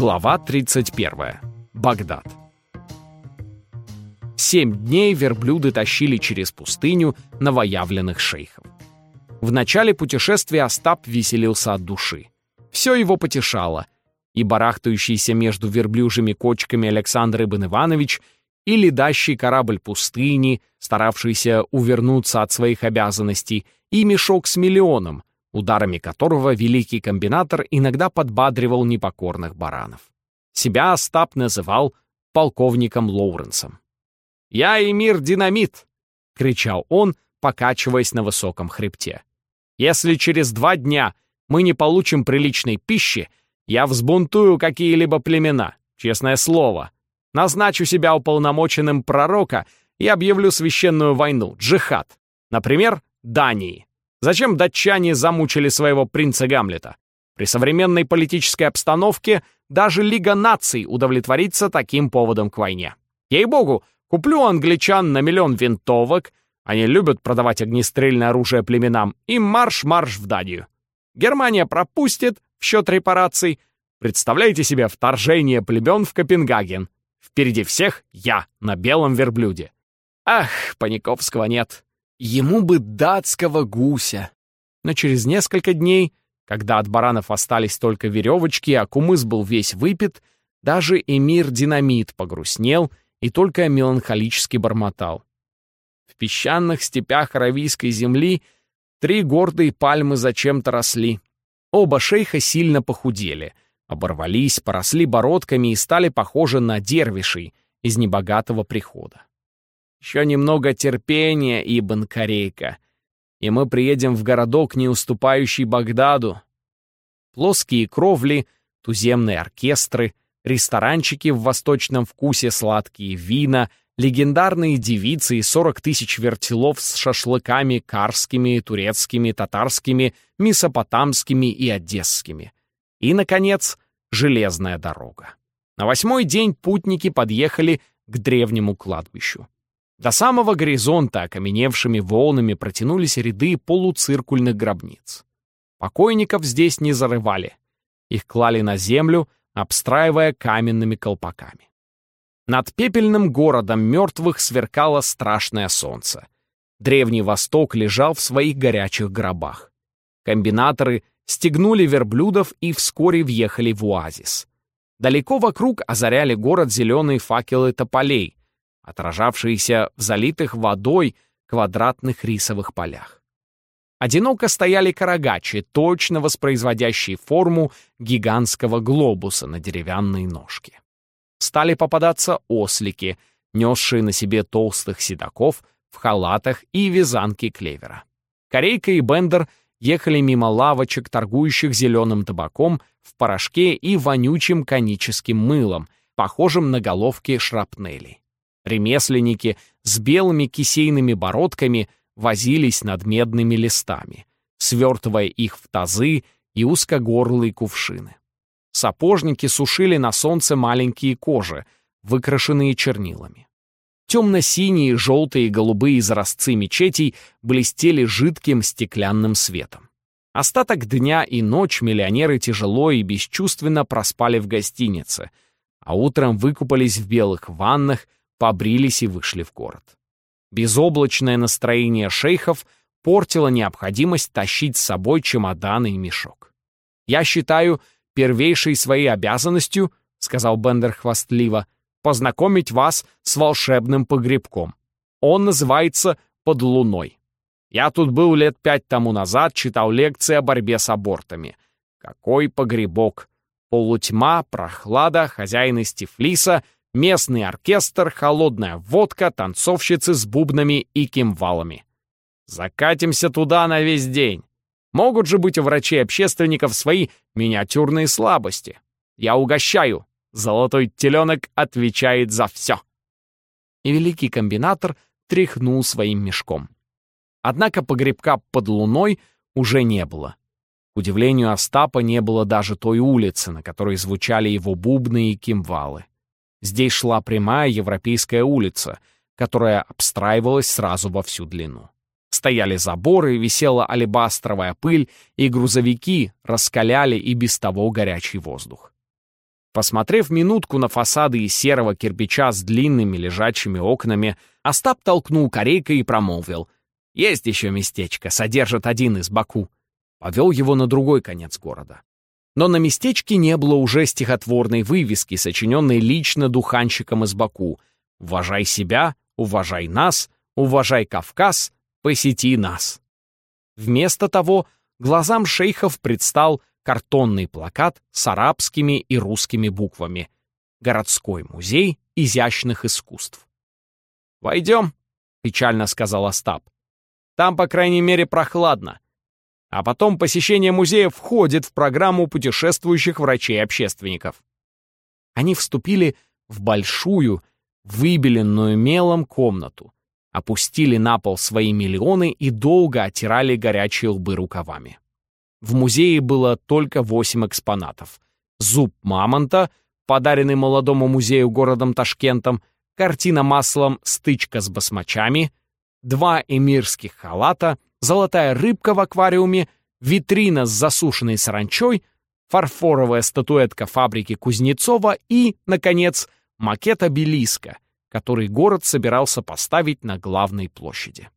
Глава 31. Багдад. Семь дней верблюды тащили через пустыню новоявленных шейхов. В начале путешествия Остап веселился от души. Все его потешало. И барахтающийся между верблюжьими кочками Александр Ибн Иванович, и ледащий корабль пустыни, старавшийся увернуться от своих обязанностей, и мешок с миллионом, ударами которого великий комбинатор иногда подбадривал непокорных баранов. Себя Остап называл полковником Лоуренсом. «Я Эмир Динамит!» — кричал он, покачиваясь на высоком хребте. «Если через два дня мы не получим приличной пищи, я взбунтую какие-либо племена, честное слово. Назначу себя уполномоченным пророка и объявлю священную войну, джихад. Например, Дании. Зачем датчане замучили своего принца Гамлета? При современной политической обстановке даже Лига наций удовлетворится таким поводом к войне. Ей-богу, куплю англичан на миллион винтовок, они любят продавать огнестрельное оружие племенам, и марш-марш в Данию. Германия пропустит в счет репараций. Представляете себе вторжение племен в Копенгаген. Впереди всех я на белом верблюде. Ах, Паниковского нет. Ему бы датского гуся. Но через несколько дней, когда от баранов остались только веревочки, а кумыс был весь выпит, даже эмир Динамит погрустнел и только меланхолически бормотал. В песчаных степях аравийской земли три гордые пальмы зачем-то росли. Оба шейха сильно похудели, оборвались, поросли бородками и стали похожи на дервишей из небогатого прихода. Еще немного терпения, Ибн Корейка, и мы приедем в городок, не уступающий Багдаду. Плоские кровли, туземные оркестры, ресторанчики в восточном вкусе, сладкие вина, легендарные девицы и 40 тысяч вертелов с шашлыками карскими, турецкими, татарскими, месопотамскими и одесскими. И, наконец, железная дорога. На восьмой день путники подъехали к древнему кладбищу. До самого горизонта окаменевшими волнами протянулись ряды полуциркульных гробниц. Покойников здесь не зарывали. Их клали на землю, обстраивая каменными колпаками. Над пепельным городом мертвых сверкало страшное солнце. Древний Восток лежал в своих горячих гробах. Комбинаторы стегнули верблюдов и вскоре въехали в оазис. Далеко вокруг озаряли город зеленые факелы тополей, отражавшиеся в залитых водой квадратных рисовых полях. Одиноко стояли карагачи, точно воспроизводящие форму гигантского глобуса на деревянной ножке. Стали попадаться ослики, несшие на себе толстых седаков в халатах и вязанки клевера. Корейка и Бендер ехали мимо лавочек, торгующих зеленым табаком в порошке и вонючим коническим мылом, похожим на головки шрапнелей. Ремесленники с белыми кисейными бородками возились над медными листами, свертывая их в тазы и узкогорлые кувшины. Сапожники сушили на солнце маленькие кожи, выкрашенные чернилами. Темно-синие, желтые и голубые изразцы мечетей блестели жидким стеклянным светом. Остаток дня и ночь миллионеры тяжело и бесчувственно проспали в гостинице, а утром выкупались в белых ваннах, побрились и вышли в город. Безоблачное настроение шейхов портило необходимость тащить с собой чемоданы и мешок. «Я считаю первейшей своей обязанностью, — сказал Бендер хвастливо, — познакомить вас с волшебным погребком. Он называется «Под луной». Я тут был лет пять тому назад, читал лекции о борьбе с абортами. Какой погребок! Полутьма, прохлада, хозяин из Тифлиса — местный оркестр, холодная водка, танцовщицы с бубнами и кимвалами. Закатимся туда на весь день. Могут же быть у врачей-общественников свои миниатюрные слабости. Я угощаю. Золотой теленок отвечает за все. И великий комбинатор тряхнул своим мешком. Однако погребка под луной уже не было. К удивлению Остапа не было даже той улицы, на которой звучали его бубны и кимвалы. Здесь шла прямая европейская улица, которая обстраивалась сразу во всю длину. Стояли заборы, висела алебастровая пыль, и грузовики раскаляли и без того горячий воздух. Посмотрев минутку на фасады из серого кирпича с длинными лежачими окнами, Остап толкнул корейка и промолвил. «Есть еще местечко, содержит один из Баку». Повел его на другой конец города. Но на местечке не было уже стихотворной вывески, сочиненной лично духанщиком из Баку. «Уважай себя, уважай нас, уважай Кавказ, посети нас». Вместо того глазам шейхов предстал картонный плакат с арабскими и русскими буквами «Городской музей изящных искусств». «Войдем», — печально сказал Остап. «Там, по крайней мере, прохладно. А потом посещение музея входит в программу путешествующих врачей-общественников». Они вступили в большую, выбеленную мелом комнату, опустили на пол свои миллионы и долго оттирали горячие лбы рукавами. В музее было только восемь экспонатов. Зуб мамонта, подаренный молодому музею городом Ташкентом, картина маслом «Стычка с басмачами», два эмирских халата, золотая рыбка в аквариуме, витрина с засушенной саранчой, фарфоровая статуэтка фабрики Кузнецова и, наконец, макет обелиска, который город собирался поставить на главной площади.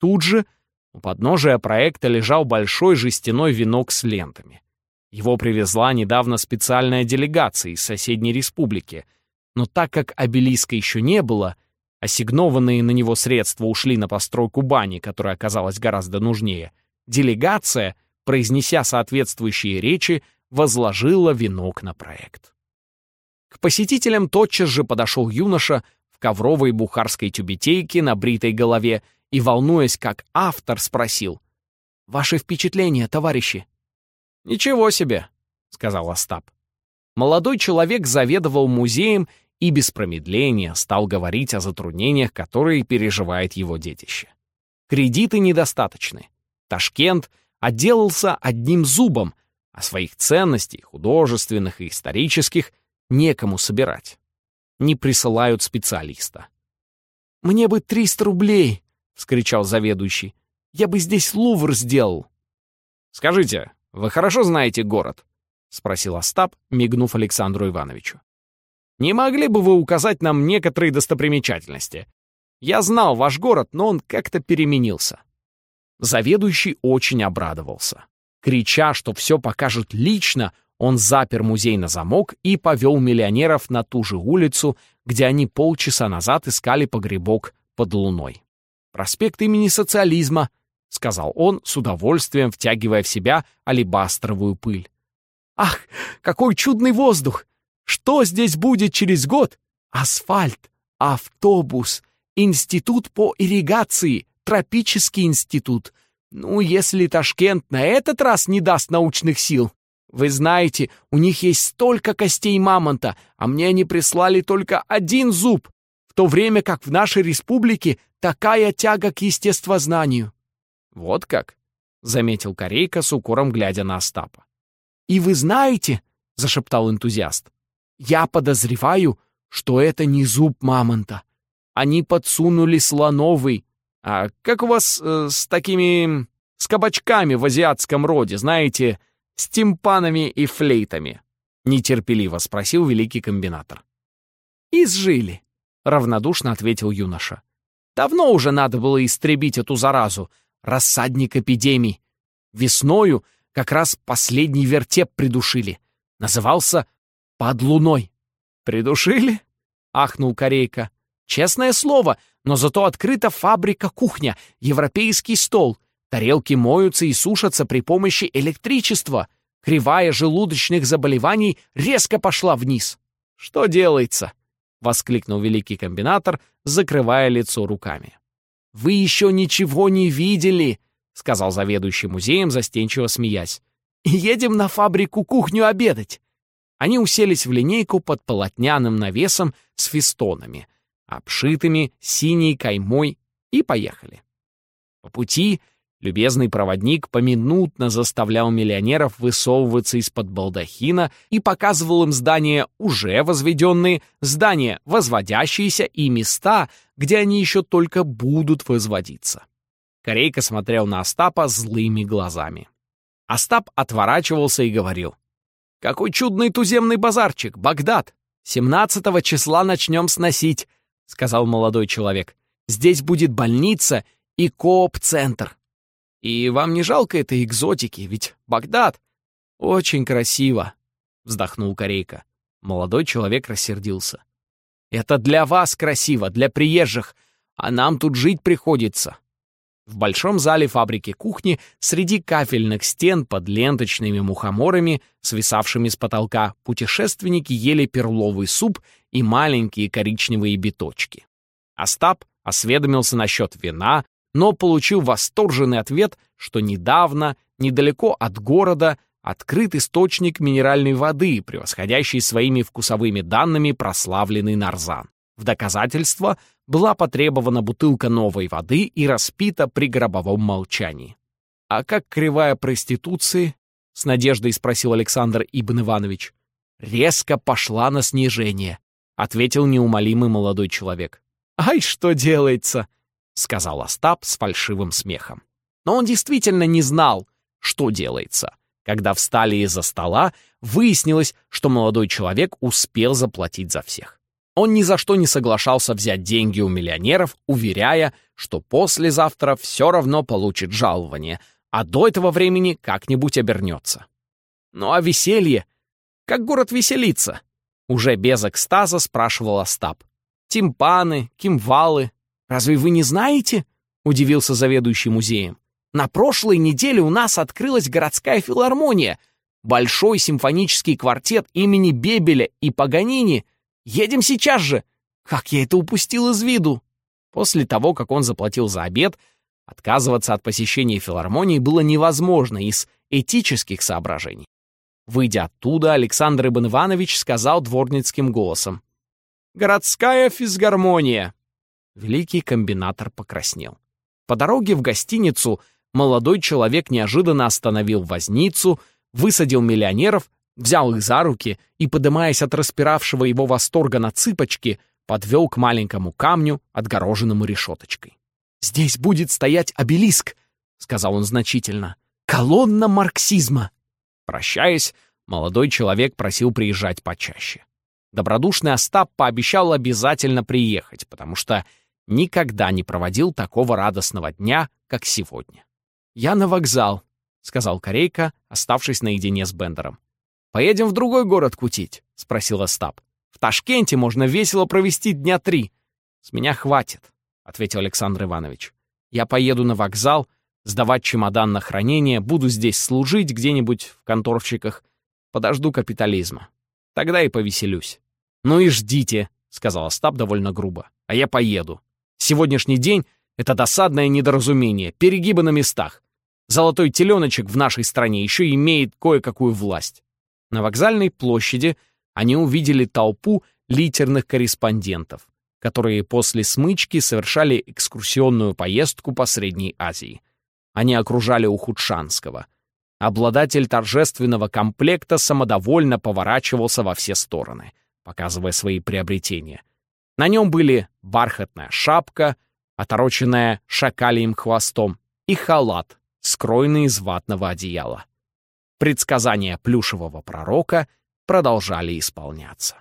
Тут же у подножия проекта лежал большой жестяной венок с лентами. Его привезла недавно специальная делегация из соседней республики, но так как обелиска еще не было, ассигнованные на него средства ушли на постройку бани, которая оказалась гораздо нужнее, делегация, произнеся соответствующие речи, возложила венок на проект. К посетителям тотчас же подошел юноша в ковровой бухарской тюбетейке на бритой голове и, волнуясь как автор, спросил. «Ваши впечатления, товарищи?» «Ничего себе», — сказал Остап. Молодой человек заведовал музеем и без промедления стал говорить о затруднениях, которые переживает его детище. Кредиты недостаточны. Ташкент отделался одним зубом, а своих ценностей, художественных и исторических, некому собирать. Не присылают специалиста. «Мне бы 300 рублей!» — вскричал заведующий. «Я бы здесь Лувр сделал». «Скажите, вы хорошо знаете город?» — спросил Остап, мигнув Александру Ивановичу. «Не могли бы вы указать нам некоторые достопримечательности? Я знал ваш город, но он как-то переменился». Заведующий очень обрадовался. Крича, что все покажет лично, он запер музей на замок и повел миллионеров на ту же улицу, где они полчаса назад искали погребок под луной проспект имени социализма», — сказал он, с удовольствием втягивая в себя алебастровую пыль. «Ах, какой чудный воздух! Что здесь будет через год? Асфальт, автобус, институт по ирригации, тропический институт. Ну, если Ташкент на этот раз не даст научных сил. Вы знаете, у них есть столько костей мамонта, а мне они прислали только один зуб, в то время как в нашей республике Такая тяга к естествознанию!» «Вот как?» — заметил Корейка с укором, глядя на Остапа. «И вы знаете, — зашептал энтузиаст, — я подозреваю, что это не зуб мамонта. Они подсунули слоновый. А как у вас э, с такими... с кабачками в азиатском роде, знаете, с тимпанами и флейтами?» — нетерпеливо спросил великий комбинатор. «Изжили», — равнодушно ответил юноша. Давно уже надо было истребить эту заразу, рассадник эпидемий. Весною как раз последний вертеп придушили. Назывался «Под луной». «Придушили?» — ахнул Корейка. «Честное слово, но зато открыта фабрика-кухня, европейский стол. Тарелки моются и сушатся при помощи электричества. Кривая желудочных заболеваний резко пошла вниз. Что делается? — воскликнул великий комбинатор, закрывая лицо руками. «Вы еще ничего не видели!» — сказал заведующий музеем, застенчиво смеясь. «Едем на фабрику кухню обедать!» Они уселись в линейку под полотняным навесом с фестонами, обшитыми синей каймой, и поехали. По пути Любезный проводник поминутно заставлял миллионеров высовываться из-под балдахина и показывал им здания уже возведенные, здания возводящиеся и места, где они еще только будут возводиться. Корейка смотрел на Остапа злыми глазами. Остап отворачивался и говорил. Какой чудный туземный базарчик, Багдад! 17 числа начнем сносить, сказал молодой человек. Здесь будет больница и кооп-центр. И вам не жалко этой экзотики, ведь Багдад очень красиво, вздохнул Корейка. Молодой человек рассердился. Это для вас красиво, для приезжих, а нам тут жить приходится. В большом зале фабрики кухни среди кафельных стен под ленточными мухоморами, свисавшими с потолка, путешественники ели перловый суп и маленькие коричневые биточки. Остап осведомился насчет вина, но получил восторженный ответ, что недавно, недалеко от города, открыт источник минеральной воды, превосходящий своими вкусовыми данными прославленный Нарзан. В доказательство была потребована бутылка новой воды и распита при гробовом молчании. «А как кривая проституции?» — с надеждой спросил Александр Ибн Иванович. «Резко пошла на снижение», — ответил неумолимый молодой человек. «Ай, что делается!» — сказал Остап с фальшивым смехом. Но он действительно не знал, что делается. Когда встали из-за стола, выяснилось, что молодой человек успел заплатить за всех. Он ни за что не соглашался взять деньги у миллионеров, уверяя, что послезавтра все равно получит жалование, а до этого времени как-нибудь обернется. Ну а веселье? Как город веселится? Уже без экстаза спрашивал Остап. Тимпаны, кимвалы. Разве вы не знаете? Удивился заведующий музеем. На прошлой неделе у нас открылась городская филармония. Большой симфонический квартет имени Бебеля и Паганини — Едем сейчас же! Как я это упустил из виду!» После того, как он заплатил за обед, отказываться от посещения филармонии было невозможно из этических соображений. Выйдя оттуда, Александр Ибн Иванович сказал дворницким голосом. «Городская физгармония!» Великий комбинатор покраснел. По дороге в гостиницу молодой человек неожиданно остановил возницу, высадил миллионеров взял их за руки и, подымаясь от распиравшего его восторга на цыпочки, подвел к маленькому камню, отгороженному решеточкой. «Здесь будет стоять обелиск», — сказал он значительно. «Колонна марксизма». Прощаясь, молодой человек просил приезжать почаще. Добродушный Остап пообещал обязательно приехать, потому что никогда не проводил такого радостного дня, как сегодня. «Я на вокзал», — сказал Корейка, оставшись наедине с Бендером. «Поедем в другой город кутить?» — спросил Остап. «В Ташкенте можно весело провести дня три». «С меня хватит», — ответил Александр Иванович. «Я поеду на вокзал, сдавать чемодан на хранение, буду здесь служить где-нибудь в конторщиках, подожду капитализма. Тогда и повеселюсь». «Ну и ждите», — сказал Остап довольно грубо. «А я поеду. Сегодняшний день — это досадное недоразумение, перегибы на местах. Золотой теленочек в нашей стране еще имеет кое-какую власть. На вокзальной площади они увидели толпу литерных корреспондентов, которые после смычки совершали экскурсионную поездку по Средней Азии. Они окружали Ухудшанского. Обладатель торжественного комплекта самодовольно поворачивался во все стороны, показывая свои приобретения. На нем были бархатная шапка, отороченная шакалием хвостом, и халат, скроенный из ватного одеяла предсказания плюшевого пророка продолжали исполняться.